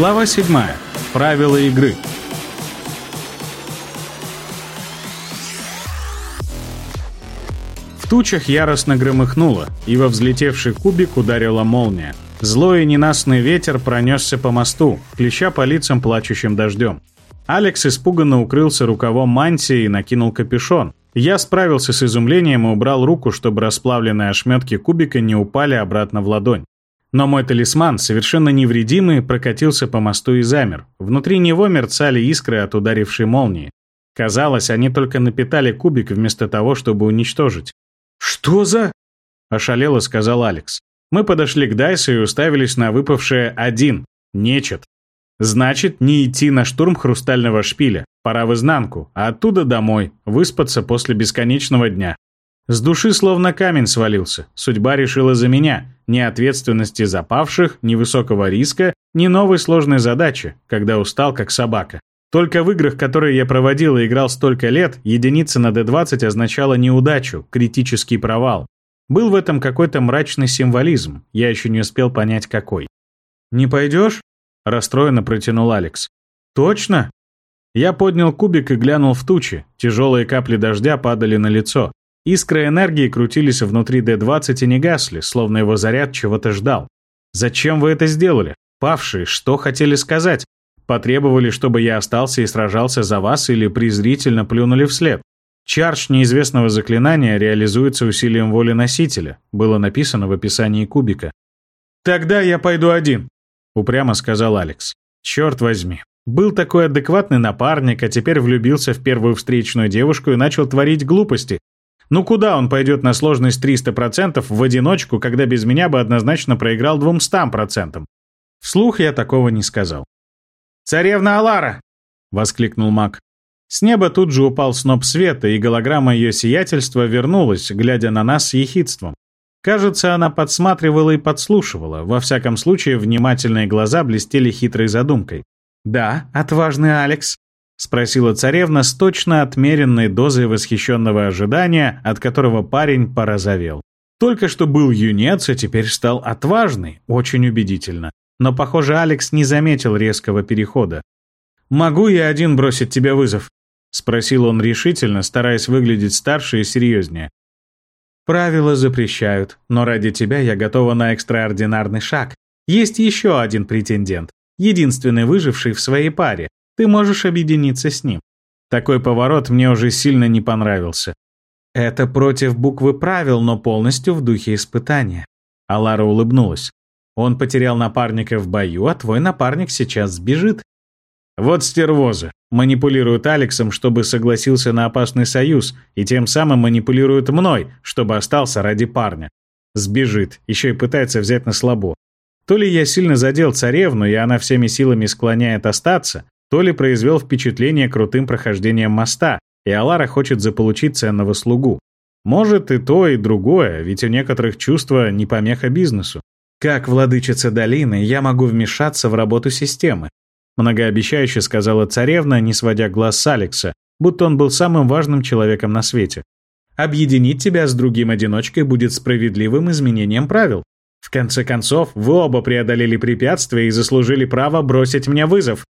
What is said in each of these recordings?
Глава 7. Правила игры. В тучах яростно громыхнуло, и во взлетевший кубик ударила молния. Злой и ненастный ветер пронесся по мосту, клеща по лицам плачущим дождем. Алекс испуганно укрылся рукавом мантии и накинул капюшон. Я справился с изумлением и убрал руку, чтобы расплавленные ошметки кубика не упали обратно в ладонь. Но мой талисман, совершенно невредимый, прокатился по мосту и замер. Внутри него мерцали искры от ударившей молнии. Казалось, они только напитали кубик вместо того, чтобы уничтожить. «Что за...» – ошалело сказал Алекс. Мы подошли к Дайсу и уставились на выпавшее один. Нечет. Значит, не идти на штурм хрустального шпиля. Пора в изнанку, а оттуда домой, выспаться после бесконечного дня. С души словно камень свалился. Судьба решила за меня. Ни ответственности за павших, ни высокого риска, ни новой сложной задачи, когда устал как собака. Только в играх, которые я проводил и играл столько лет, единица на D20 означала неудачу, критический провал. Был в этом какой-то мрачный символизм, я еще не успел понять какой. «Не пойдешь?» – расстроенно протянул Алекс. «Точно?» Я поднял кубик и глянул в тучи. Тяжелые капли дождя падали на лицо. Искры энергии крутились внутри Д-20 и не гасли, словно его заряд чего-то ждал. «Зачем вы это сделали? Павшие, что хотели сказать? Потребовали, чтобы я остался и сражался за вас или презрительно плюнули вслед? Чардж неизвестного заклинания реализуется усилием воли носителя, было написано в описании кубика. «Тогда я пойду один», — упрямо сказал Алекс. «Черт возьми. Был такой адекватный напарник, а теперь влюбился в первую встречную девушку и начал творить глупости. Ну куда он пойдет на сложность 300% в одиночку, когда без меня бы однозначно проиграл 200%? Вслух я такого не сказал. «Царевна Алара!» — воскликнул маг. С неба тут же упал сноп света, и голограмма ее сиятельства вернулась, глядя на нас с ехидством. Кажется, она подсматривала и подслушивала, во всяком случае внимательные глаза блестели хитрой задумкой. «Да, отважный Алекс», — спросила царевна с точно отмеренной дозой восхищенного ожидания, от которого парень порозовел. Только что был юнец, а теперь стал отважный, очень убедительно. Но, похоже, Алекс не заметил резкого перехода. «Могу я один бросить тебе вызов?» — спросил он решительно, стараясь выглядеть старше и серьезнее. «Правила запрещают, но ради тебя я готова на экстраординарный шаг. Есть еще один претендент, единственный выживший в своей паре. Ты можешь объединиться с ним». Такой поворот мне уже сильно не понравился. Это против буквы правил, но полностью в духе испытания. Алара улыбнулась. Он потерял напарника в бою, а твой напарник сейчас сбежит. Вот стервозы. Манипулируют Алексом, чтобы согласился на опасный союз, и тем самым манипулируют мной, чтобы остался ради парня. Сбежит, еще и пытается взять на слабо. То ли я сильно задел царевну, и она всеми силами склоняет остаться, то ли произвел впечатление крутым прохождением моста, и Алара хочет заполучить ценного слугу. Может и то, и другое, ведь у некоторых чувства не помеха бизнесу. Как владычица долины я могу вмешаться в работу системы? Многообещающе сказала царевна, не сводя глаз с Алекса, будто он был самым важным человеком на свете. Объединить тебя с другим одиночкой будет справедливым изменением правил. В конце концов, вы оба преодолели препятствия и заслужили право бросить мне вызов.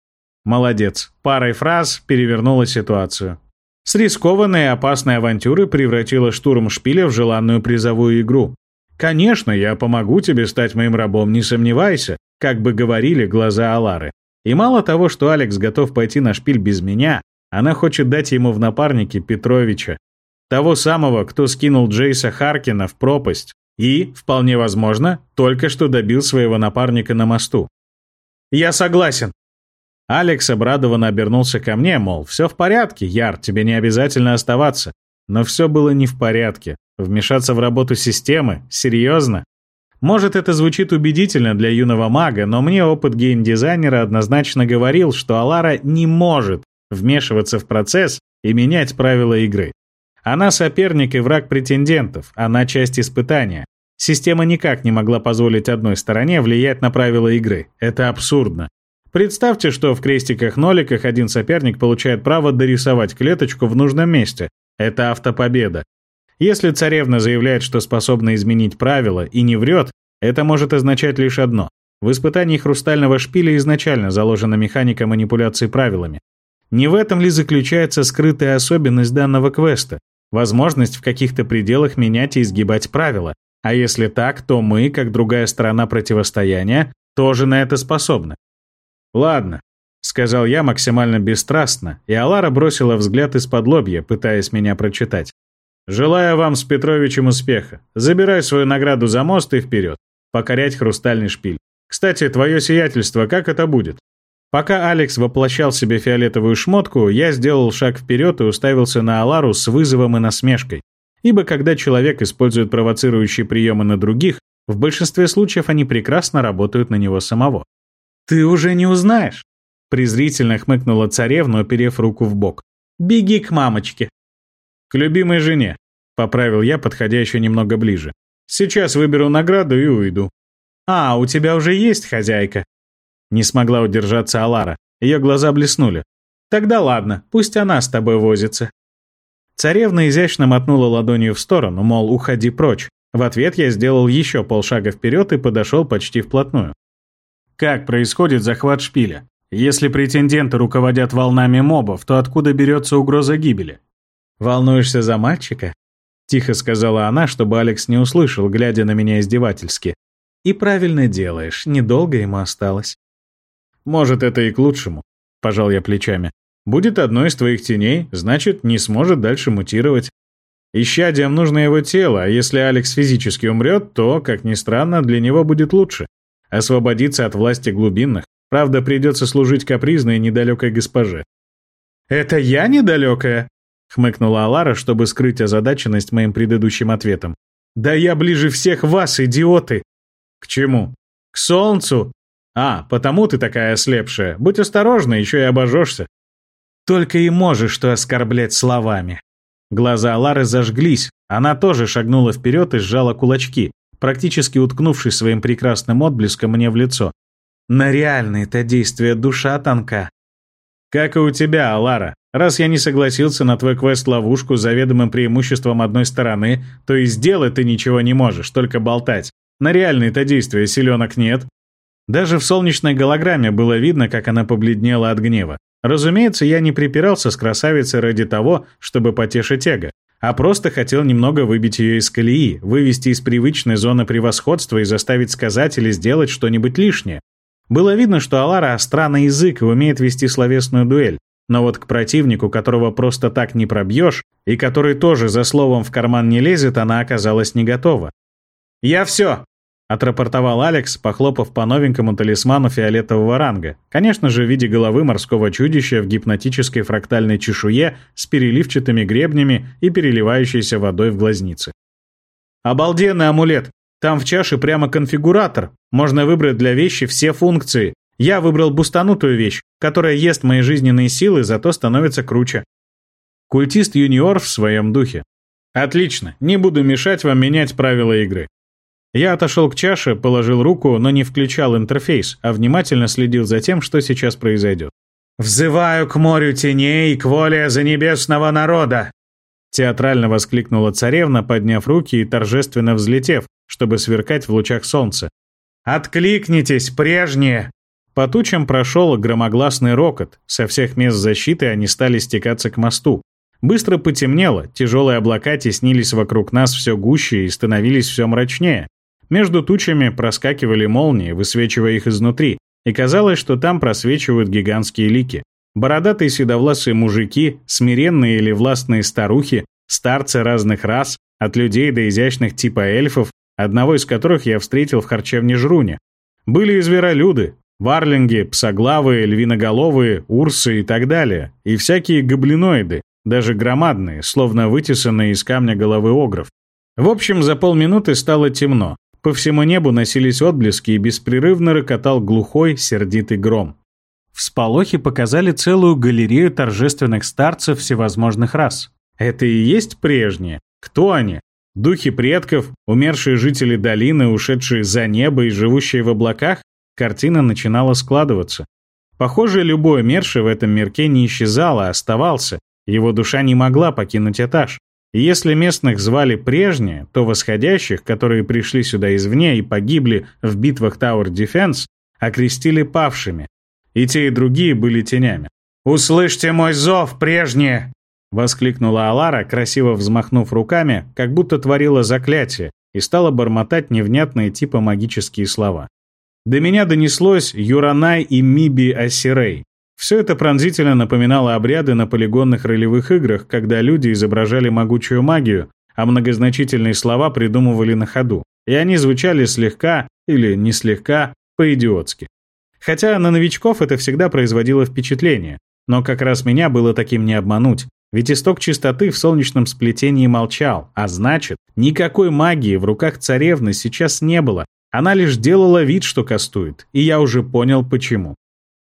Молодец. Парой фраз перевернула ситуацию. С рискованной и опасной авантюры превратила штурм шпиля в желанную призовую игру. «Конечно, я помогу тебе стать моим рабом, не сомневайся», как бы говорили глаза Алары. И мало того, что Алекс готов пойти на шпиль без меня, она хочет дать ему в напарники Петровича, того самого, кто скинул Джейса Харкина в пропасть и, вполне возможно, только что добил своего напарника на мосту. «Я согласен», Алекс обрадованно обернулся ко мне, мол, все в порядке, Яр, тебе не обязательно оставаться. Но все было не в порядке. Вмешаться в работу системы? Серьезно? Может, это звучит убедительно для юного мага, но мне опыт геймдизайнера однозначно говорил, что Алара не может вмешиваться в процесс и менять правила игры. Она соперник и враг претендентов, она часть испытания. Система никак не могла позволить одной стороне влиять на правила игры. Это абсурдно. Представьте, что в крестиках-ноликах один соперник получает право дорисовать клеточку в нужном месте. Это автопобеда. Если царевна заявляет, что способна изменить правила и не врет, это может означать лишь одно. В испытании хрустального шпиля изначально заложена механика манипуляции правилами. Не в этом ли заключается скрытая особенность данного квеста? Возможность в каких-то пределах менять и изгибать правила. А если так, то мы, как другая сторона противостояния, тоже на это способны. Ладно, — сказал я максимально бесстрастно, и Алара бросила взгляд из-под лобья, пытаясь меня прочитать. «Желаю вам с Петровичем успеха. Забирай свою награду за мост и вперед. Покорять хрустальный шпиль. Кстати, твое сиятельство, как это будет?» Пока Алекс воплощал себе фиолетовую шмотку, я сделал шаг вперед и уставился на Алару с вызовом и насмешкой. Ибо когда человек использует провоцирующие приемы на других, в большинстве случаев они прекрасно работают на него самого. «Ты уже не узнаешь!» Презрительно хмыкнула царевна, оперев руку в бок. «Беги к мамочке». «К любимой жене», — поправил я, подходя еще немного ближе. «Сейчас выберу награду и уйду». «А, у тебя уже есть хозяйка?» Не смогла удержаться Алара. Ее глаза блеснули. «Тогда ладно, пусть она с тобой возится». Царевна изящно мотнула ладонью в сторону, мол, уходи прочь. В ответ я сделал еще полшага вперед и подошел почти вплотную. Как происходит захват шпиля? Если претенденты руководят волнами мобов, то откуда берется угроза гибели? «Волнуешься за мальчика?» — тихо сказала она, чтобы Алекс не услышал, глядя на меня издевательски. «И правильно делаешь, недолго ему осталось». «Может, это и к лучшему», — пожал я плечами. «Будет одной из твоих теней, значит, не сможет дальше мутировать. Исчадиям нужно его тело, а если Алекс физически умрет, то, как ни странно, для него будет лучше. Освободиться от власти глубинных, Правда, придется служить капризной недалекой госпоже. «Это я недалекая?» — хмыкнула Алара, чтобы скрыть озадаченность моим предыдущим ответом. «Да я ближе всех вас, идиоты!» «К чему?» «К солнцу!» «А, потому ты такая ослепшая. Будь осторожна, еще и обожжешься». «Только и можешь что оскорблять словами». Глаза Алары зажглись, она тоже шагнула вперед и сжала кулачки, практически уткнувшись своим прекрасным отблеском мне в лицо. На реальные-то действия душа тонка. Как и у тебя, Алара. Раз я не согласился на твой квест-ловушку с заведомым преимуществом одной стороны, то и сделать ты ничего не можешь, только болтать. На реальные-то действия силенок нет. Даже в солнечной голограмме было видно, как она побледнела от гнева. Разумеется, я не припирался с красавицей ради того, чтобы потешить эго, а просто хотел немного выбить ее из колеи, вывести из привычной зоны превосходства и заставить сказать или сделать что-нибудь лишнее. Было видно, что Алара остра на язык и умеет вести словесную дуэль, но вот к противнику, которого просто так не пробьешь, и который тоже за словом в карман не лезет, она оказалась не готова. «Я все!» — отрапортовал Алекс, похлопав по новенькому талисману фиолетового ранга, конечно же, в виде головы морского чудища в гипнотической фрактальной чешуе с переливчатыми гребнями и переливающейся водой в глазнице. «Обалденный амулет! Там в чаше прямо конфигуратор. Можно выбрать для вещи все функции. Я выбрал бустанутую вещь, которая ест мои жизненные силы, зато становится круче. Культист-юниор в своем духе. Отлично, не буду мешать вам менять правила игры. Я отошел к чаше, положил руку, но не включал интерфейс, а внимательно следил за тем, что сейчас произойдет. «Взываю к морю теней и к воле занебесного народа!» Театрально воскликнула царевна, подняв руки и торжественно взлетев, чтобы сверкать в лучах солнца. «Откликнитесь, прежние!» По тучам прошел громогласный рокот. Со всех мест защиты они стали стекаться к мосту. Быстро потемнело, тяжелые облака теснились вокруг нас все гуще и становились все мрачнее. Между тучами проскакивали молнии, высвечивая их изнутри, и казалось, что там просвечивают гигантские лики. Бородатые седовласые мужики, смиренные или властные старухи, старцы разных рас, от людей до изящных типа эльфов, одного из которых я встретил в харчевне Жруне. Были и зверолюды, варлинги, псоглавые, львиноголовые, урсы и так далее, и всякие гоблиноиды, даже громадные, словно вытесанные из камня головы огров. В общем, за полминуты стало темно. По всему небу носились отблески и беспрерывно рокотал глухой, сердитый гром. Всполохи показали целую галерею торжественных старцев всевозможных рас. Это и есть прежние? Кто они? Духи предков, умершие жители долины, ушедшие за небо и живущие в облаках? Картина начинала складываться. Похоже, любой умерший в этом мирке не исчезал, а оставался. Его душа не могла покинуть этаж. Если местных звали прежние, то восходящих, которые пришли сюда извне и погибли в битвах Tower Defense, окрестили павшими. И те, и другие были тенями. «Услышьте мой зов, прежние!» — воскликнула Алара, красиво взмахнув руками, как будто творила заклятие, и стала бормотать невнятные типа магические слова. До меня донеслось Юранай и Миби Асирей. Все это пронзительно напоминало обряды на полигонных ролевых играх, когда люди изображали могучую магию, а многозначительные слова придумывали на ходу, и они звучали слегка или не слегка по-идиотски. Хотя на новичков это всегда производило впечатление, но как раз меня было таким не обмануть. Ведь исток чистоты в солнечном сплетении молчал, а значит, никакой магии в руках царевны сейчас не было. Она лишь делала вид, что кастует, и я уже понял, почему.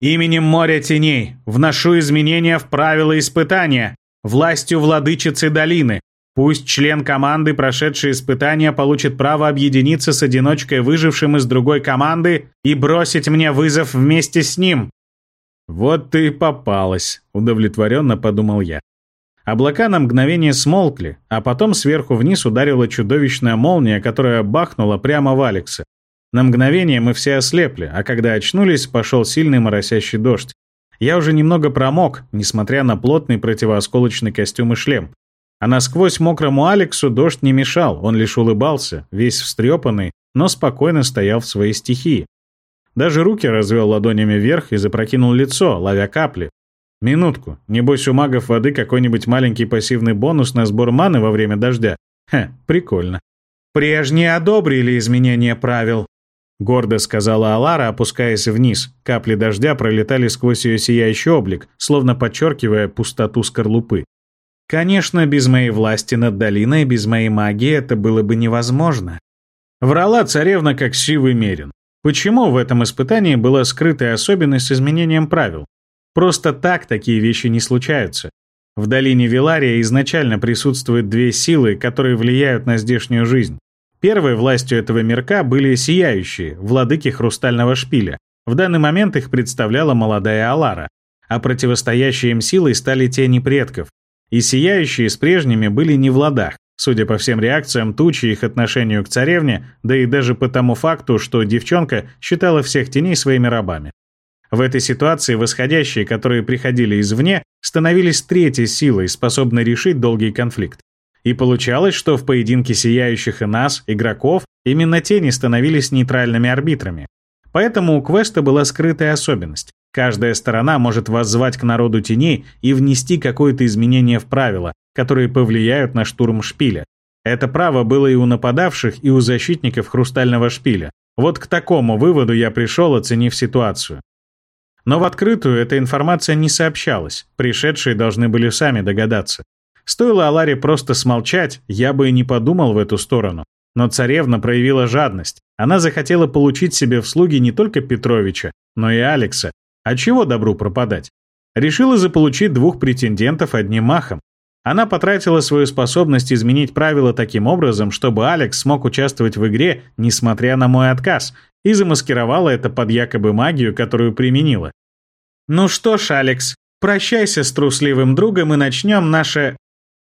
«Именем моря теней вношу изменения в правила испытания, властью владычицы долины. Пусть член команды, прошедший испытания, получит право объединиться с одиночкой, выжившим из другой команды, и бросить мне вызов вместе с ним. «Вот ты и попалась», — удовлетворенно подумал я. Облака на мгновение смолкли, а потом сверху вниз ударила чудовищная молния, которая бахнула прямо в Алекса. На мгновение мы все ослепли, а когда очнулись, пошел сильный моросящий дождь. Я уже немного промок, несмотря на плотный противоосколочный костюм и шлем. А насквозь мокрому Алексу дождь не мешал, он лишь улыбался, весь встрепанный, но спокойно стоял в своей стихии. Даже руки развел ладонями вверх и запрокинул лицо, ловя капли. Минутку. Небось, у магов воды какой-нибудь маленький пассивный бонус на сбор маны во время дождя. Хе, прикольно. «Прежние одобрили изменения правил», — гордо сказала Алара, опускаясь вниз. Капли дождя пролетали сквозь ее сияющий облик, словно подчеркивая пустоту скорлупы. «Конечно, без моей власти над долиной, без моей магии это было бы невозможно». Врала царевна, как сивый мерин. Почему в этом испытании была скрытая особенность с изменением правил? Просто так такие вещи не случаются. В долине Вилария изначально присутствуют две силы, которые влияют на здешнюю жизнь. Первой властью этого мирка были сияющие, владыки Хрустального Шпиля. В данный момент их представляла молодая Алара, а противостоящие им силой стали тени предков. И сияющие с прежними были не в ладах, Судя по всем реакциям Тучи их отношению к царевне, да и даже по тому факту, что девчонка считала всех теней своими рабами. В этой ситуации восходящие, которые приходили извне, становились третьей силой, способной решить долгий конфликт. И получалось, что в поединке сияющих и нас, игроков, именно тени становились нейтральными арбитрами. Поэтому у квеста была скрытая особенность. Каждая сторона может воззвать к народу теней и внести какое-то изменение в правила, которые повлияют на штурм шпиля. Это право было и у нападавших, и у защитников хрустального шпиля. Вот к такому выводу я пришел, оценив ситуацию. Но в открытую эта информация не сообщалась, пришедшие должны были сами догадаться. Стоило Аларе просто смолчать, я бы и не подумал в эту сторону. Но царевна проявила жадность. Она захотела получить себе в слуги не только Петровича, но и Алекса. А чего добру пропадать? Решила заполучить двух претендентов одним махом. Она потратила свою способность изменить правила таким образом, чтобы Алекс смог участвовать в игре, несмотря на мой отказ, и замаскировала это под якобы магию, которую применила. «Ну что ж, Алекс, прощайся с трусливым другом и начнем наше...»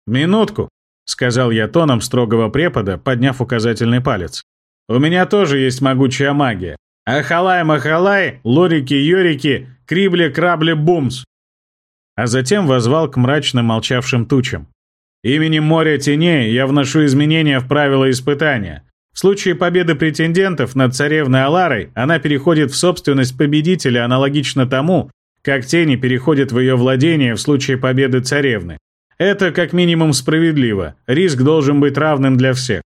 «Минутку», — сказал я тоном строгого препода, подняв указательный палец. «У меня тоже есть могучая магия. Ахалай-махалай, лорики-йорики, крибли-крабли-бумс а затем возвал к мрачно молчавшим тучам. «Именем моря теней я вношу изменения в правила испытания. В случае победы претендентов над царевной Аларой она переходит в собственность победителя аналогично тому, как тени переходят в ее владение в случае победы царевны. Это как минимум справедливо, риск должен быть равным для всех.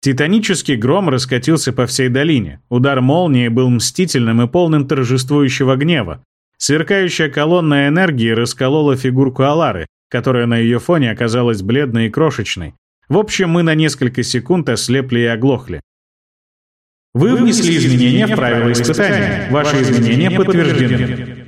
Титанический гром раскатился по всей долине. Удар молнии был мстительным и полным торжествующего гнева, Сверкающая колонна энергии расколола фигурку Алары, которая на ее фоне оказалась бледной и крошечной. В общем, мы на несколько секунд ослепли и оглохли. Вы внесли изменения в правила испытания. Ваши изменения подтверждены.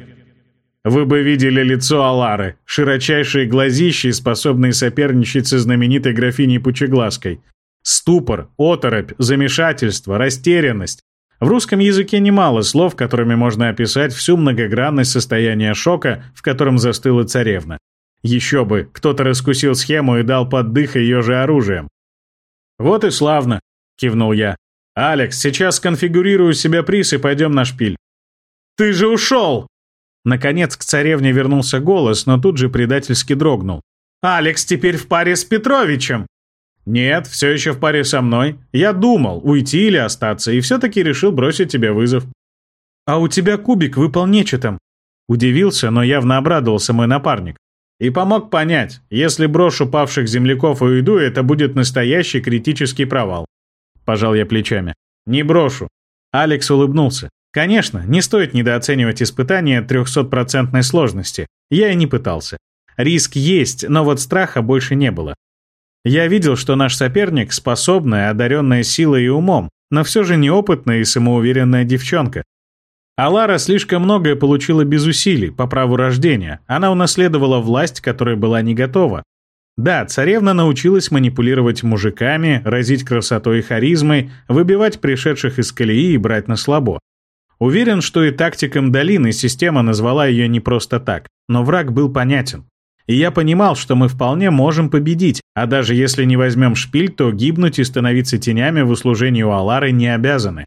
Вы бы видели лицо Алары, широчайшие глазищи, способные соперничать со знаменитой графиней Пучеглазкой. Ступор, оторопь, замешательство, растерянность. В русском языке немало слов, которыми можно описать всю многогранность состояния шока, в котором застыла царевна. Еще бы, кто-то раскусил схему и дал поддых ее же оружием. «Вот и славно», — кивнул я. «Алекс, сейчас конфигурирую себе приз и пойдем на шпиль». Ты же ушел!» Наконец к царевне вернулся голос, но тут же предательски дрогнул. «Алекс теперь в паре с Петровичем!» «Нет, все еще в паре со мной. Я думал, уйти или остаться, и все-таки решил бросить тебе вызов». «А у тебя кубик выпал нечетом». Удивился, но явно обрадовался мой напарник. И помог понять, если брошу павших земляков и уйду, это будет настоящий критический провал. Пожал я плечами. Не брошу. Алекс улыбнулся. Конечно, не стоит недооценивать испытания 300% сложности. Я и не пытался. Риск есть, но вот страха больше не было. Я видел, что наш соперник — способная, одаренная силой и умом, но все же неопытная и самоуверенная девчонка. А Лара слишком многое получила без усилий, по праву рождения. Она унаследовала власть, которой была не готова. Да, царевна научилась манипулировать мужиками, разить красотой и харизмой, выбивать пришедших из колеи и брать на слабо. Уверен, что и тактикам долины система назвала ее не просто так, но враг был понятен. И я понимал, что мы вполне можем победить, а даже если не возьмем шпиль, то гибнуть и становиться тенями в услужении у Алары не обязаны.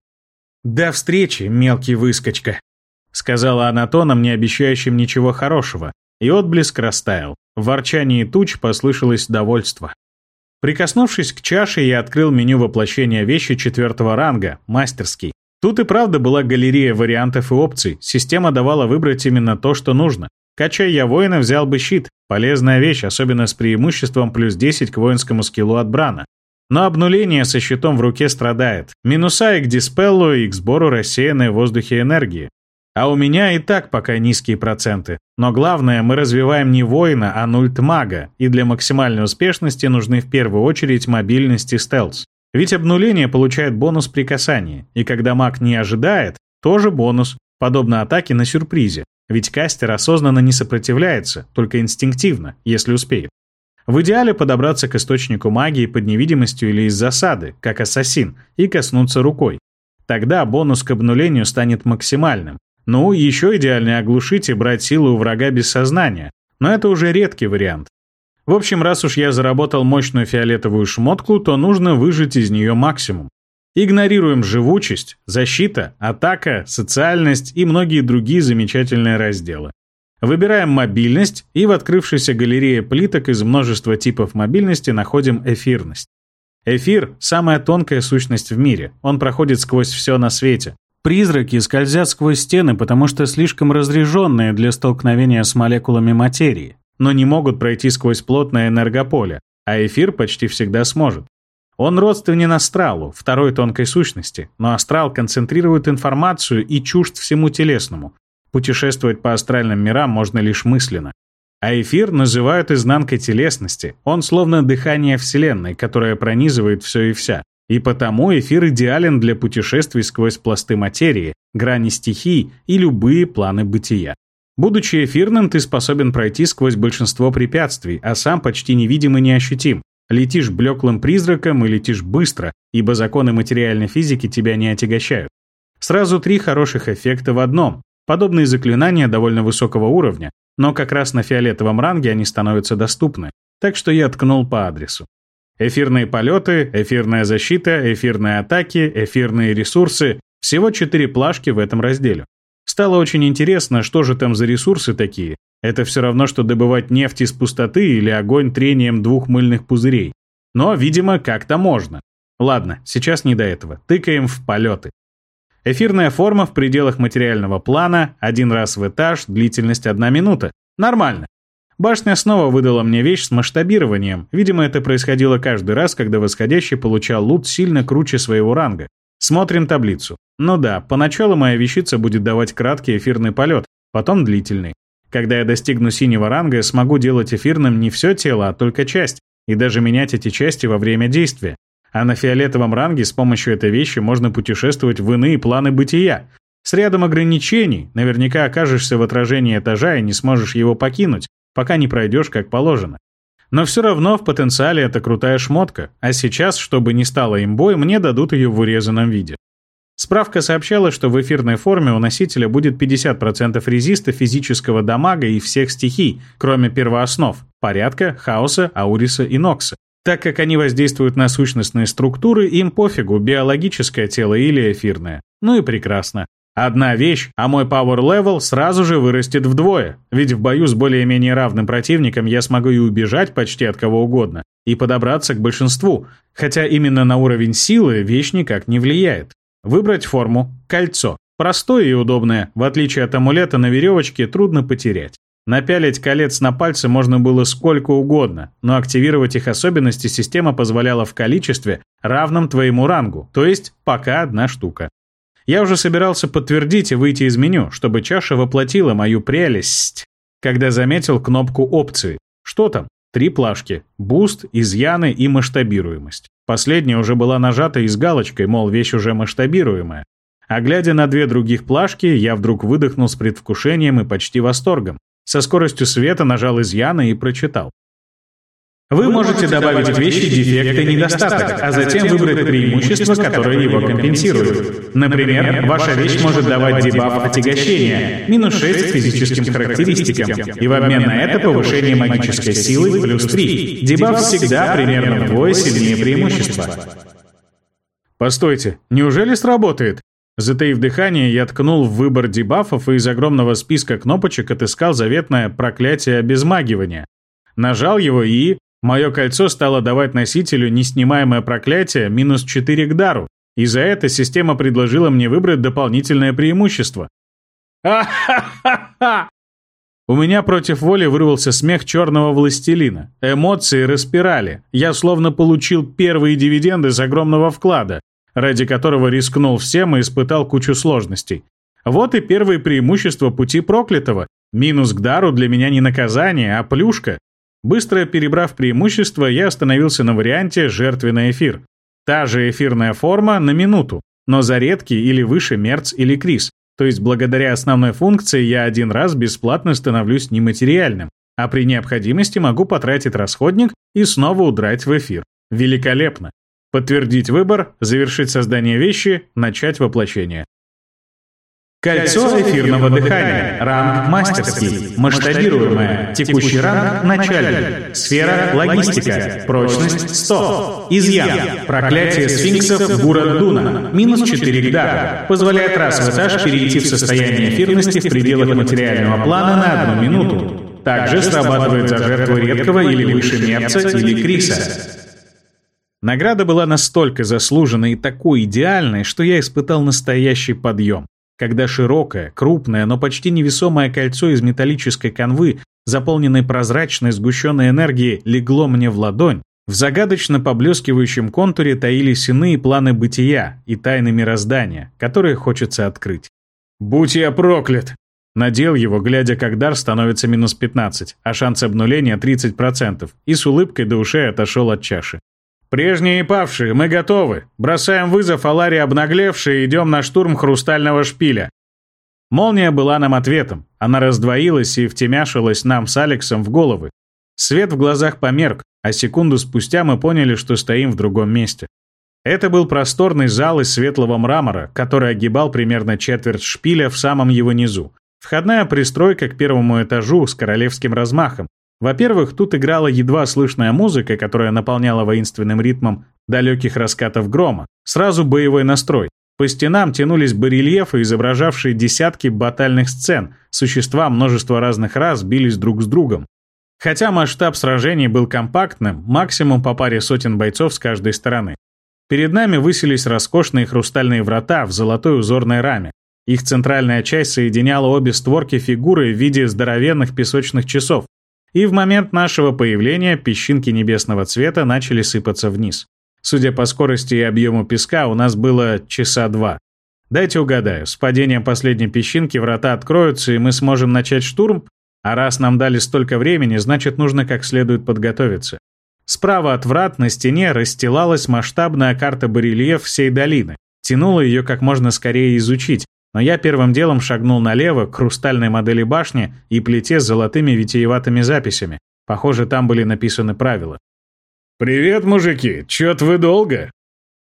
«До встречи, мелкий выскочка», — сказала она тоном, не обещающим ничего хорошего, и отблеск растаял. В ворчании туч послышалось довольство. Прикоснувшись к чаше, я открыл меню воплощения вещи четвертого ранга, мастерский. Тут и правда была галерея вариантов и опций, система давала выбрать именно то, что нужно. Качай я воина, взял бы щит, полезная вещь, особенно с преимуществом плюс 10 к воинскому скиллу от Брана. Но обнуление со щитом в руке страдает. Минуса и к диспеллу, и к сбору рассеянной в воздухе энергии. А у меня и так пока низкие проценты. Но главное, мы развиваем не воина, а нульт мага, и для максимальной успешности нужны в первую очередь мобильность и стелс. Ведь обнуление получает бонус при касании, и когда маг не ожидает, тоже бонус, подобно атаке на сюрпризе. Ведь кастер осознанно не сопротивляется, только инстинктивно, если успеет. В идеале подобраться к источнику магии под невидимостью или из засады, как ассасин, и коснуться рукой. Тогда бонус к обнулению станет максимальным. Ну, еще идеально оглушить и брать силу у врага без сознания, но это уже редкий вариант. В общем, раз уж я заработал мощную фиолетовую шмотку, то нужно выжать из нее максимум. Игнорируем живучесть, защита, атака, социальность и многие другие замечательные разделы. Выбираем мобильность и в открывшейся галерее плиток из множества типов мобильности находим эфирность. Эфир – самая тонкая сущность в мире, он проходит сквозь все на свете. Призраки скользят сквозь стены, потому что слишком разряженные для столкновения с молекулами материи, но не могут пройти сквозь плотное энергополе, а эфир почти всегда сможет. Он родственен астралу, второй тонкой сущности, но астрал концентрирует информацию и чужд всему телесному, Путешествовать по астральным мирам можно лишь мысленно. А эфир называют изнанкой телесности. Он словно дыхание Вселенной, которое пронизывает все и вся. И потому эфир идеален для путешествий сквозь пласты материи, грани стихий и любые планы бытия. Будучи эфирным, ты способен пройти сквозь большинство препятствий, а сам почти невидим и неощутим. Летишь блеклым призраком и летишь быстро, ибо законы материальной физики тебя не отягощают. Сразу три хороших эффекта в одном. Подобные заклинания довольно высокого уровня, но как раз на фиолетовом ранге они становятся доступны, так что я ткнул по адресу. Эфирные полеты, эфирная защита, эфирные атаки, эфирные ресурсы – всего четыре плашки в этом разделе. Стало очень интересно, что же там за ресурсы такие. Это все равно, что добывать нефть из пустоты или огонь трением двух мыльных пузырей. Но, видимо, как-то можно. Ладно, сейчас не до этого. Тыкаем в полеты. Эфирная форма в пределах материального плана, один раз в этаж, длительность одна минута. Нормально. Башня снова выдала мне вещь с масштабированием. Видимо, это происходило каждый раз, когда восходящий получал лут сильно круче своего ранга. Смотрим таблицу. Ну да, поначалу моя вещица будет давать краткий эфирный полет, потом длительный. Когда я достигну синего ранга, смогу делать эфирным не все тело, а только часть, и даже менять эти части во время действия. А на фиолетовом ранге с помощью этой вещи можно путешествовать в иные планы бытия. С рядом ограничений, наверняка окажешься в отражении этажа и не сможешь его покинуть, пока не пройдешь как положено. Но все равно в потенциале это крутая шмотка, а сейчас, чтобы не стало имбой, мне дадут ее в урезанном виде. Справка сообщала, что в эфирной форме у носителя будет 50% резиста физического дамага и всех стихий, кроме первооснов – порядка, хаоса, ауриса и нокса. Так как они воздействуют на сущностные структуры, им пофигу, биологическое тело или эфирное. Ну и прекрасно. Одна вещь, а мой power level сразу же вырастет вдвое, ведь в бою с более-менее равным противником я смогу и убежать почти от кого угодно, и подобраться к большинству, хотя именно на уровень силы вещь никак не влияет. Выбрать форму – кольцо. Простое и удобное, в отличие от амулета на веревочке трудно потерять. Напялить колец на пальцы можно было сколько угодно, но активировать их особенности система позволяла в количестве, равном твоему рангу, то есть пока одна штука. Я уже собирался подтвердить и выйти из меню, чтобы чаша воплотила мою прелесть, когда заметил кнопку опции. Что там? Три плашки. Буст, изъяны и масштабируемость. Последняя уже была нажата и с галочкой, мол, вещь уже масштабируемая. А глядя на две других плашки, я вдруг выдохнул с предвкушением и почти восторгом. Со скоростью света нажал изъяны и прочитал. Вы можете добавить вещи дефект и недостаток, а затем выбрать преимущество, которое его компенсирует. Например, ваша вещь может давать дебаф отягощения, минус 6 физическим характеристикам, и в обмен на это повышение магической силы плюс 3. Дебаф всегда примерно вдвое сильнее преимущества. Постойте, неужели сработает? Затаив дыхание, я ткнул в выбор дебафов и из огромного списка кнопочек отыскал заветное проклятие обезмагивания. Нажал его и... Мое кольцо стало давать носителю неснимаемое проклятие минус 4 к дару, и за это система предложила мне выбрать дополнительное преимущество. У меня против воли вырвался смех черного властелина. Эмоции распирали. Я словно получил первые дивиденды с огромного вклада, ради которого рискнул всем и испытал кучу сложностей. Вот и первые преимущества пути проклятого. Минус к дару для меня не наказание, а плюшка. Быстро перебрав преимущества, я остановился на варианте «жертвенный эфир». Та же эфирная форма на минуту, но за редкий или выше мерц или крис. То есть благодаря основной функции я один раз бесплатно становлюсь нематериальным, а при необходимости могу потратить расходник и снова удрать в эфир. Великолепно. Подтвердить выбор, завершить создание вещи, начать воплощение. Кольцо эфирного дыхания. Ранг мастерский. Масштабируемое. Текущий ранг начальный. Сфера логистика. Прочность 100. Изъян. Проклятие сфинксов Гура Дуна. Минус 4 гдара. Позволяет раз в этаж перейти в состояние эфирности в пределах материального плана на одну минуту. Также срабатывает за жертву редкого или выше мерца или криса. Награда была настолько заслуженной и такой идеальной, что я испытал настоящий подъем когда широкое, крупное, но почти невесомое кольцо из металлической канвы, заполненной прозрачной сгущенной энергией, легло мне в ладонь, в загадочно поблескивающем контуре таились иные планы бытия и тайны мироздания, которые хочется открыть. «Будь я проклят!» Надел его, глядя, как дар становится минус 15, а шанс обнуления 30%, и с улыбкой до ушей отошел от чаши. «Прежние павшие, мы готовы. Бросаем вызов Аларе обнаглевшие и идем на штурм хрустального шпиля». Молния была нам ответом. Она раздвоилась и втемяшилась нам с Алексом в головы. Свет в глазах померк, а секунду спустя мы поняли, что стоим в другом месте. Это был просторный зал из светлого мрамора, который огибал примерно четверть шпиля в самом его низу. Входная пристройка к первому этажу с королевским размахом, во-первых, тут играла едва слышная музыка, которая наполняла воинственным ритмом далеких раскатов грома. Сразу боевой настрой. По стенам тянулись барельефы, изображавшие десятки батальных сцен. Существа множества разных рас бились друг с другом. Хотя масштаб сражений был компактным, максимум по паре сотен бойцов с каждой стороны. Перед нами высились роскошные хрустальные врата в золотой узорной раме. Их центральная часть соединяла обе створки фигуры в виде здоровенных песочных часов, и в момент нашего появления песчинки небесного цвета начали сыпаться вниз. Судя по скорости и объему песка, у нас было часа два. Дайте угадаю, с падением последней песчинки врата откроются, и мы сможем начать штурм? А раз нам дали столько времени, значит, нужно как следует подготовиться. Справа от врат на стене расстилалась масштабная карта барельеф всей долины. Тянуло ее как можно скорее изучить, но я первым делом шагнул налево к хрустальной модели башни и плите с золотыми витиеватыми записями. Похоже, там были написаны правила. «Привет, мужики! Чё-то вы долго?»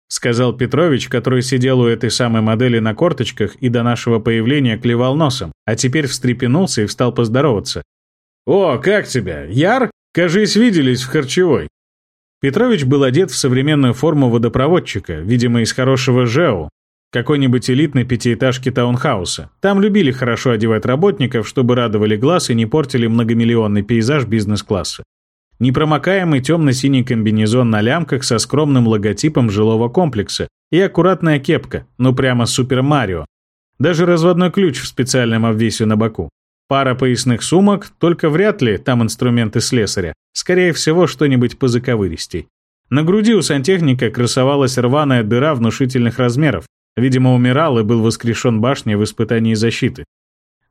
Сказал Петрович, который сидел у этой самой модели на корточках и до нашего появления клевал носом, а теперь встрепенулся и встал поздороваться. «О, как тебя? Яр? Кажись, виделись в харчевой». Петрович был одет в современную форму водопроводчика, видимо, из хорошего ЖЭУ, какой-нибудь элитной пятиэтажки таунхауса. Там любили хорошо одевать работников, чтобы радовали глаз и не портили многомиллионный пейзаж бизнес-класса. Непромокаемый темно-синий комбинезон на лямках со скромным логотипом жилого комплекса и аккуратная кепка, ну прямо Супер Марио. Даже разводной ключ в специальном обвесе на боку. Пара поясных сумок, только вряд ли там инструменты слесаря. Скорее всего, что-нибудь позаковыристей. На груди у сантехника красовалась рваная дыра внушительных размеров. Видимо, умирал и был воскрешен башней в испытании защиты.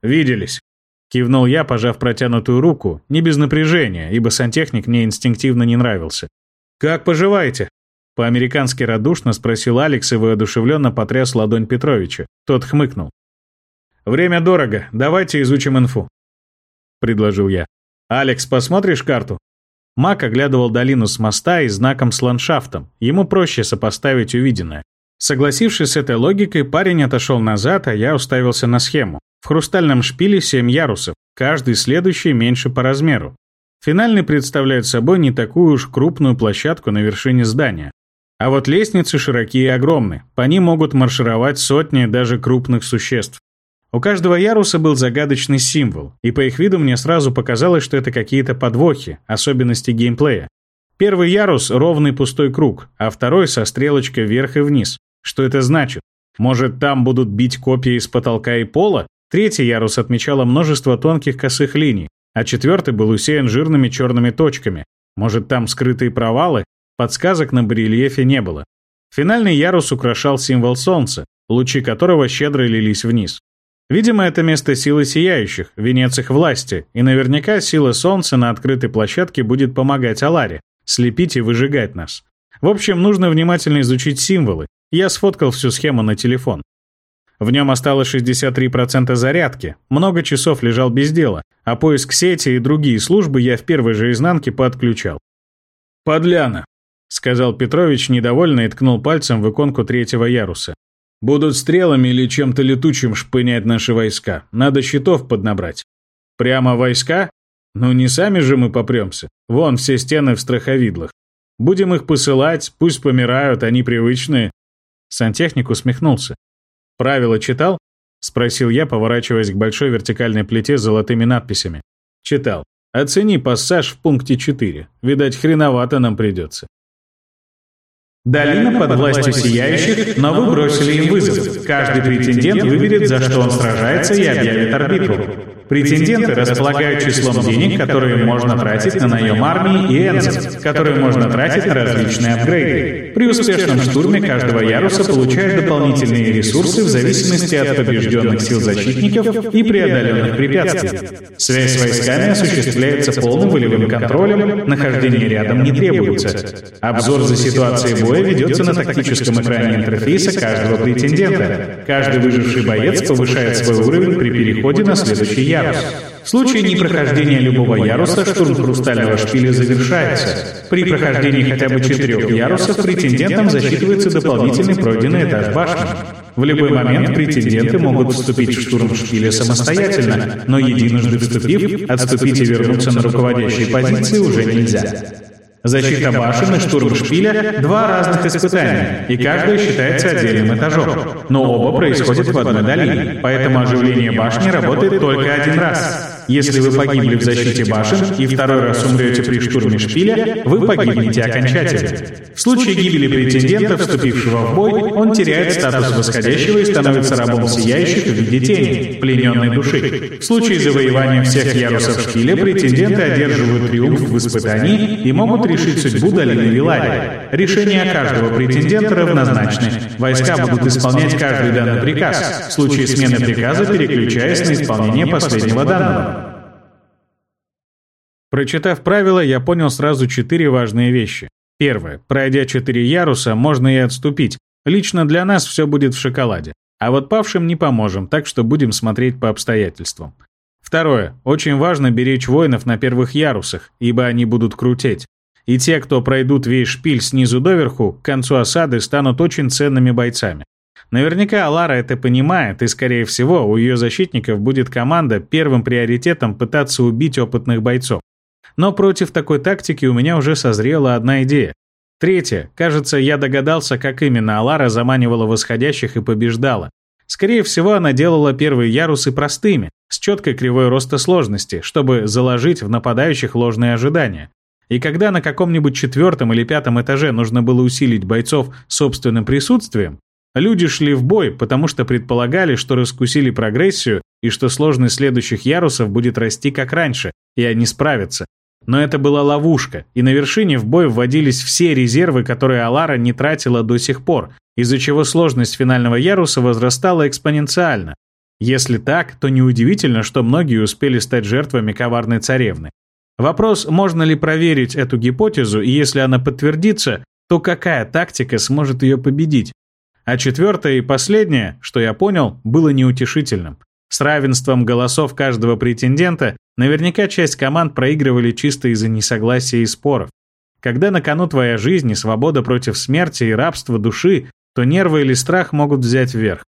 «Виделись», — кивнул я, пожав протянутую руку, не без напряжения, ибо сантехник мне инстинктивно не нравился. «Как поживаете?» По-американски радушно спросил Алекс и воодушевленно потряс ладонь Петровича. Тот хмыкнул. «Время дорого, давайте изучим инфу», — предложил я. «Алекс, посмотришь карту?» Мак оглядывал долину с моста и знаком с ландшафтом. Ему проще сопоставить увиденное. Согласившись с этой логикой, парень отошел назад, а я уставился на схему. В хрустальном шпиле семь ярусов, каждый следующий меньше по размеру. Финальный представляет собой не такую уж крупную площадку на вершине здания. А вот лестницы широкие и огромны, по ним могут маршировать сотни даже крупных существ. У каждого яруса был загадочный символ, и по их виду мне сразу показалось, что это какие-то подвохи, особенности геймплея. Первый ярус — ровный пустой круг, а второй — со стрелочкой вверх и вниз. Что это значит? Может, там будут бить копии из потолка и пола? Третий ярус отмечало множество тонких косых линий, а четвертый был усеян жирными черными точками. Может, там скрытые провалы? Подсказок на барельефе не было. Финальный ярус украшал символ солнца, лучи которого щедро лились вниз. Видимо, это место силы сияющих, венец их власти, и наверняка сила солнца на открытой площадке будет помогать Аларе, слепить и выжигать нас. В общем, нужно внимательно изучить символы. Я сфоткал всю схему на телефон. В нем осталось 63% зарядки, много часов лежал без дела, а поиск сети и другие службы я в первой же изнанке подключал. «Подляна», — сказал Петрович недовольно и ткнул пальцем в иконку третьего яруса. Будут стрелами или чем-то летучим шпынять наши войска. Надо щитов поднабрать. Прямо войска? Ну не сами же мы попремся. Вон все стены в страховидлах. Будем их посылать, пусть помирают, они привычные. Сантехник усмехнулся. «Правила читал?» — спросил я, поворачиваясь к большой вертикальной плите с золотыми надписями. «Читал. Оцени пассаж в пункте 4. Видать, хреновато нам придется. Долина под властью сияющих, но вы бросили им вызов. Каждый претендент выберет, за что он сражается и объявит арбитру. Претенденты располагают числом денег, которые можно тратить на наем армии и энзов, которые можно тратить на различные апгрейды. При успешном штурме каждого яруса получают дополнительные ресурсы в зависимости от побежденных сил защитников и преодоленных препятствий. Связь с войсками осуществляется полным волевым контролем, нахождение рядом не требуется. Обзор за ситуацией боя ведется на тактическом экране интерфейса каждого претендента. Каждый выживший боец повышает свой уровень при переходе на следующий ярус. В случае непрохождения любого яруса штурм хрустального шпиля завершается. При прохождении хотя бы четырех ярусов претендентам засчитывается дополнительный пройденный этаж башни. В любой момент претенденты могут вступить в штурм шпиля самостоятельно, но единожды вступив, отступить и вернуться на руководящие позиции уже нельзя. Защита башен и штурм шпиля – два разных испытания, и каждое считается отдельным этажом. Но оба происходят в одной долине, поэтому оживление башни работает только один раз. Если вы погибли в защите башен и второй раз умрете при штурме шпиля, вы погибнете окончательно. В случае гибели претендента, вступившего в бой, он теряет статус восходящего и становится рабом сияющих в виде тени, плененной души. В случае завоевания всех ярусов шпиля претенденты одерживают триумф в испытании и могут решить судьбу долины Вилария. Решения каждого претендента равнозначны. Войска будут исполнять каждый данный приказ, в случае смены приказа переключаясь на исполнение последнего данного. Прочитав правила, я понял сразу четыре важные вещи. Первое. Пройдя четыре яруса, можно и отступить. Лично для нас все будет в шоколаде. А вот павшим не поможем, так что будем смотреть по обстоятельствам. Второе. Очень важно беречь воинов на первых ярусах, ибо они будут крутеть. И те, кто пройдут весь шпиль снизу доверху, к концу осады станут очень ценными бойцами. Наверняка Алара это понимает, и, скорее всего, у ее защитников будет команда первым приоритетом пытаться убить опытных бойцов. Но против такой тактики у меня уже созрела одна идея. Третье. Кажется, я догадался, как именно Алара заманивала восходящих и побеждала. Скорее всего, она делала первые ярусы простыми, с четкой кривой роста сложности, чтобы заложить в нападающих ложные ожидания. И когда на каком-нибудь четвертом или пятом этаже нужно было усилить бойцов собственным присутствием, люди шли в бой, потому что предполагали, что раскусили прогрессию и что сложность следующих ярусов будет расти как раньше, и они справятся. Но это была ловушка, и на вершине в бой вводились все резервы, которые Алара не тратила до сих пор, из-за чего сложность финального яруса возрастала экспоненциально. Если так, то неудивительно, что многие успели стать жертвами коварной царевны. Вопрос, можно ли проверить эту гипотезу, и если она подтвердится, то какая тактика сможет ее победить? А четвертое и последнее, что я понял, было неутешительным. С равенством голосов каждого претендента наверняка часть команд проигрывали чисто из-за несогласия и споров. Когда на кону твоя жизнь и свобода против смерти и рабства души, то нервы или страх могут взять вверх.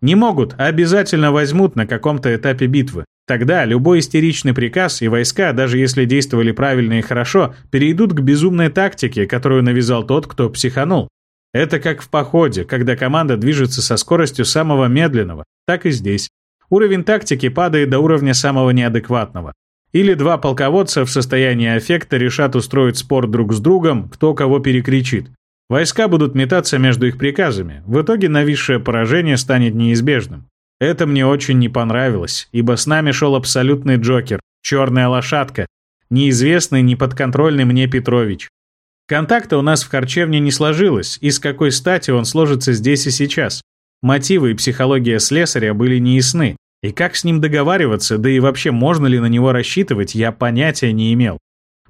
Не могут, а обязательно возьмут на каком-то этапе битвы. Тогда любой истеричный приказ и войска, даже если действовали правильно и хорошо, перейдут к безумной тактике, которую навязал тот, кто психанул. Это как в походе, когда команда движется со скоростью самого медленного, так и здесь. Уровень тактики падает до уровня самого неадекватного. Или два полководца в состоянии аффекта решат устроить спор друг с другом, кто кого перекричит. Войска будут метаться между их приказами. В итоге нависшее поражение станет неизбежным. Это мне очень не понравилось, ибо с нами шел абсолютный Джокер, черная лошадка, неизвестный, неподконтрольный мне Петрович. Контакта у нас в харчевне не сложилось, и с какой стати он сложится здесь и сейчас. Мотивы и психология слесаря были неясны, и как с ним договариваться, да и вообще можно ли на него рассчитывать, я понятия не имел.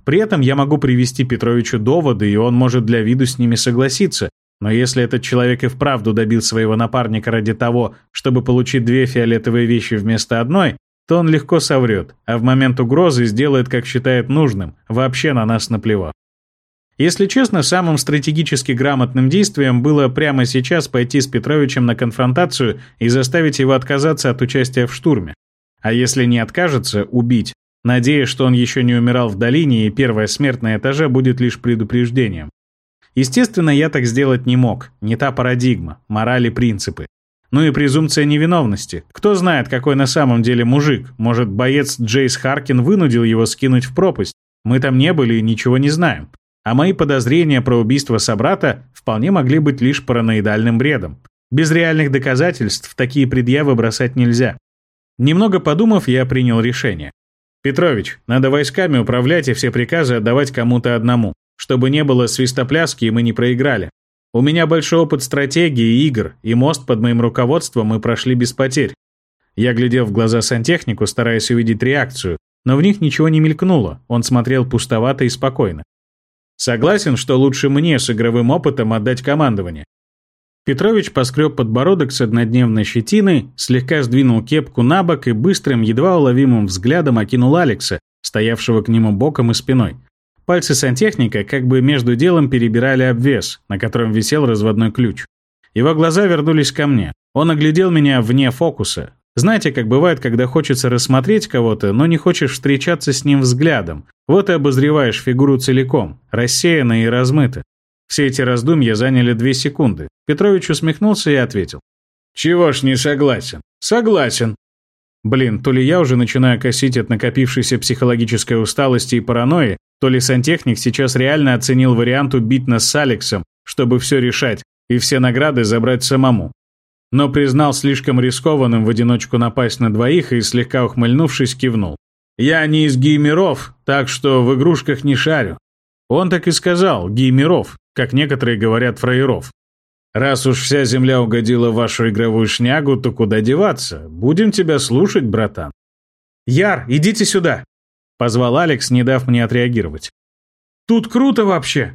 При этом я могу привести Петровичу доводы, и он может для виду с ними согласиться. Но если этот человек и вправду добил своего напарника ради того, чтобы получить две фиолетовые вещи вместо одной, то он легко соврет, а в момент угрозы сделает, как считает нужным, вообще на нас наплевав. Если честно, самым стратегически грамотным действием было прямо сейчас пойти с Петровичем на конфронтацию и заставить его отказаться от участия в штурме. А если не откажется, убить, надеясь, что он еще не умирал в долине, и первая смерть на этаже будет лишь предупреждением. Естественно, я так сделать не мог, не та парадигма, морали, принципы. Ну и презумпция невиновности. Кто знает, какой на самом деле мужик. Может, боец Джейс Харкин вынудил его скинуть в пропасть. Мы там не были и ничего не знаем. А мои подозрения про убийство собрата вполне могли быть лишь параноидальным бредом. Без реальных доказательств такие предъявы бросать нельзя. Немного подумав, я принял решение. «Петрович, надо войсками управлять и все приказы отдавать кому-то одному, чтобы не было свистопляски и мы не проиграли. У меня большой опыт стратегии и игр, и мост под моим руководством мы прошли без потерь». Я глядел в глаза сантехнику, стараясь увидеть реакцию, но в них ничего не мелькнуло, он смотрел пустовато и спокойно. «Согласен, что лучше мне с игровым опытом отдать командование. Петрович поскреб подбородок с однодневной щетиной, слегка сдвинул кепку на бок и быстрым, едва уловимым взглядом окинул Алекса, стоявшего к нему боком и спиной. Пальцы сантехника как бы между делом перебирали обвес, на котором висел разводной ключ. Его глаза вернулись ко мне. Он оглядел меня вне фокуса. Знаете, как бывает, когда хочется рассмотреть кого-то, но не хочешь встречаться с ним взглядом. Вот и обозреваешь фигуру целиком, рассеянно и размыто. Все эти раздумья заняли две секунды. Петрович усмехнулся и ответил. «Чего ж не согласен?» «Согласен». Блин, то ли я уже начинаю косить от накопившейся психологической усталости и паранойи, то ли сантехник сейчас реально оценил вариант убить нас с Алексом, чтобы все решать и все награды забрать самому. Но признал слишком рискованным в одиночку напасть на двоих и, слегка ухмыльнувшись, кивнул. «Я не из геймеров, так что в игрушках не шарю». Он так и сказал, геймеров, как некоторые говорят фраеров. Раз уж вся земля угодила в вашу игровую шнягу, то куда деваться? Будем тебя слушать, братан. Яр, идите сюда, позвал Алекс, не дав мне отреагировать. Тут круто вообще.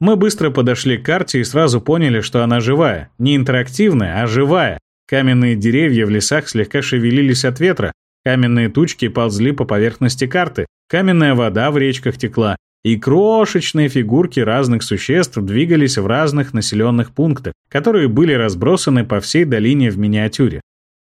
Мы быстро подошли к карте и сразу поняли, что она живая. Не интерактивная, а живая. Каменные деревья в лесах слегка шевелились от ветра, каменные тучки ползли по поверхности карты, каменная вода в речках текла, и крошечные фигурки разных существ двигались в разных населенных пунктах, которые были разбросаны по всей долине в миниатюре.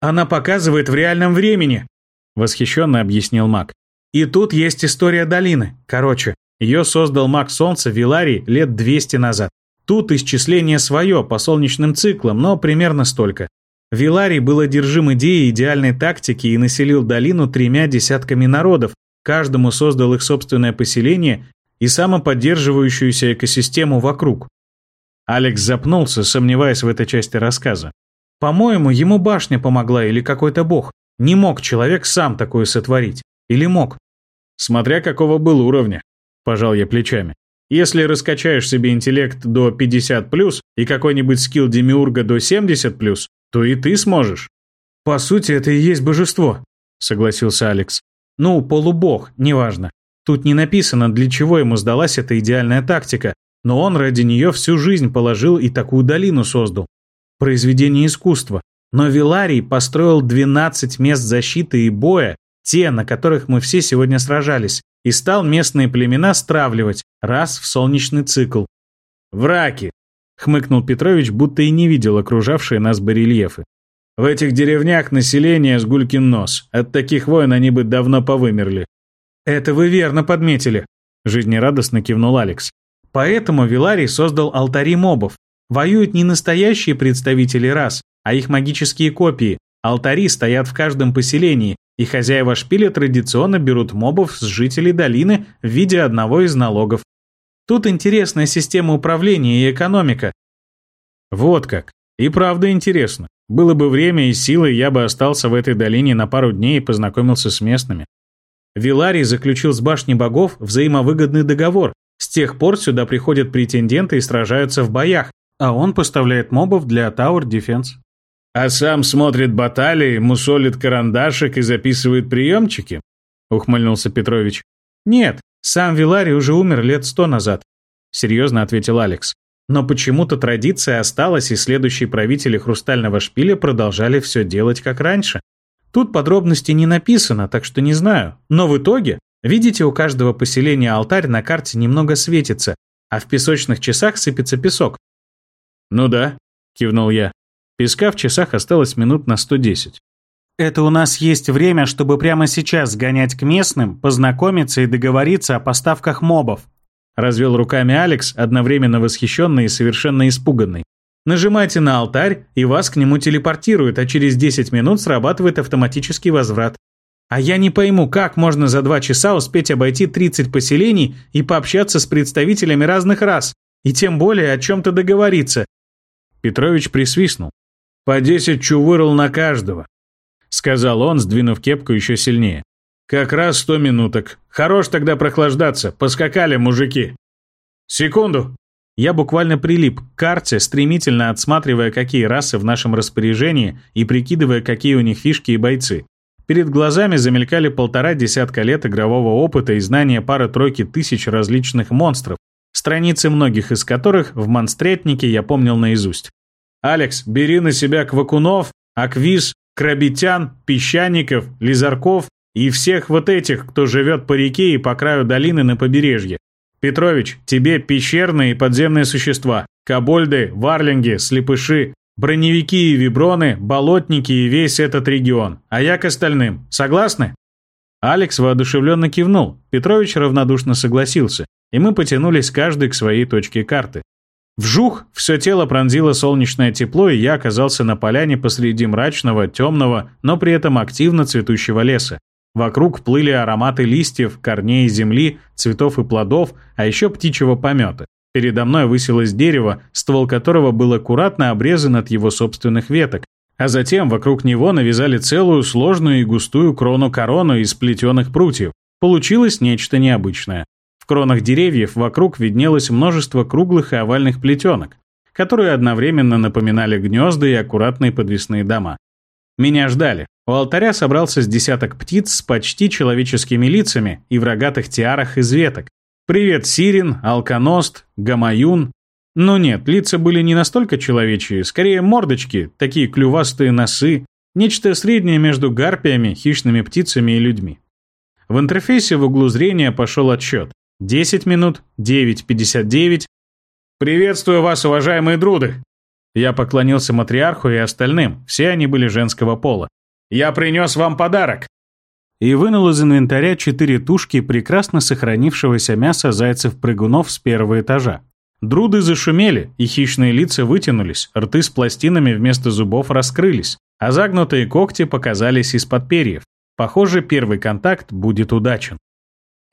«Она показывает в реальном времени», — восхищенно объяснил маг. «И тут есть история долины. Короче, Ее создал маг Солнца Виларий лет 200 назад. Тут исчисление свое по солнечным циклам, но примерно столько. Виларий был одержим идеей идеальной тактики и населил долину тремя десятками народов, каждому создал их собственное поселение и самоподдерживающуюся экосистему вокруг. Алекс запнулся, сомневаясь в этой части рассказа. По-моему, ему башня помогла или какой-то бог. Не мог человек сам такое сотворить. Или мог? Смотря какого был уровня, пожал я плечами. Если раскачаешь себе интеллект до 50+, и какой-нибудь скилл Демиурга до 70+, то и ты сможешь. По сути, это и есть божество, согласился Алекс. Ну, полубог, неважно. Тут не написано, для чего ему сдалась эта идеальная тактика, но он ради нее всю жизнь положил и такую долину создал. Произведение искусства. Но Виларий построил 12 мест защиты и боя, те, на которых мы все сегодня сражались, и стал местные племена стравливать раз в солнечный цикл. «Враки!» — хмыкнул Петрович, будто и не видел окружавшие нас барельефы. «В этих деревнях население с гулькин нос. От таких войн они бы давно повымерли». «Это вы верно подметили», — жизнерадостно кивнул Алекс. Поэтому Виларий создал алтари мобов. Воюют не настоящие представители рас, а их магические копии. Алтари стоят в каждом поселении, и хозяева шпиля традиционно берут мобов с жителей долины в виде одного из налогов. Тут интересная система управления и экономика. Вот как. И правда интересно. Было бы время и силы, я бы остался в этой долине на пару дней и познакомился с местными. Виларий заключил с башней богов взаимовыгодный договор, с тех пор сюда приходят претенденты и сражаются в боях, а он поставляет мобов для Tower Defense. А сам смотрит баталии, мусолит карандашик и записывает приемчики? Ухмыльнулся Петрович. Нет, сам Виларий уже умер лет сто назад. Серьезно ответил Алекс. Но почему-то традиция осталась, и следующие правители Хрустального Шпиля продолжали все делать как раньше. Тут подробностей не написано, так что не знаю. Но в итоге Видите, у каждого поселения алтарь на карте немного светится, а в песочных часах сыпется песок. «Ну да», — кивнул я. Песка в часах осталось минут на 110. «Это у нас есть время, чтобы прямо сейчас сгонять к местным, познакомиться и договориться о поставках мобов», развел руками Алекс, одновременно восхищенный и совершенно испуганный. Нажимайте на алтарь, и вас к нему телепортируют, а через 10 минут срабатывает автоматический возврат. А я не пойму, как можно за два часа успеть обойти 30 поселений и пообщаться с представителями разных рас, и тем более о чем-то договориться. Петрович присвистнул. «По десять чувырл на каждого», — сказал он, сдвинув кепку еще сильнее. «Как раз сто минуток. Хорош тогда прохлаждаться. Поскакали, мужики». «Секунду!» Я буквально прилип к карте, стремительно отсматривая, какие расы в нашем распоряжении и прикидывая, какие у них фишки и бойцы. Перед глазами замелькали полтора десятка лет игрового опыта и знания пары-тройки тысяч различных монстров, страницы многих из которых в монстретнике я помнил наизусть. «Алекс, бери на себя квакунов, аквиз, крабитян, песчаников, лизарков и всех вот этих, кто живет по реке и по краю долины на побережье. Петрович, тебе пещерные и подземные существа, кобольды, варлинги, слепыши, Броневики и виброны, болотники и весь этот регион. А я к остальным. Согласны?» Алекс воодушевленно кивнул, Петрович равнодушно согласился, и мы потянулись каждый к своей точке карты. Вжух, все тело пронзило солнечное тепло, и я оказался на поляне посреди мрачного, темного, но при этом активно цветущего леса. Вокруг плыли ароматы листьев, корней земли, цветов и плодов, а еще птичьего помета. Передо мной высилось дерево, ствол которого был аккуратно обрезан от его собственных веток, а затем вокруг него навязали целую сложную и густую крону-корону из плетеных прутьев. Получилось нечто необычное. Кронах деревьев вокруг виднелось множество круглых и овальных плетенок, которые одновременно напоминали гнезда и аккуратные подвесные дома. Меня ждали. У алтаря собрался с десяток птиц с почти человеческими лицами и в рогатых тиарах из веток, Привет, Сирин, Алконост, Гамаюн. Но нет, лица были не настолько человечьи, скорее мордочки, такие клювастые носы, нечто среднее между гарпиями, хищными птицами и людьми. В интерфейсе в углу зрения пошел отсчет. 10 минут, 9.59. «Приветствую вас, уважаемые друды!» Я поклонился матриарху и остальным, все они были женского пола. «Я принес вам подарок!» и вынул из инвентаря четыре тушки прекрасно сохранившегося мяса зайцев-прыгунов с первого этажа. Друды зашумели, и хищные лица вытянулись, рты с пластинами вместо зубов раскрылись, а загнутые когти показались из-под перьев. Похоже, первый контакт будет удачен.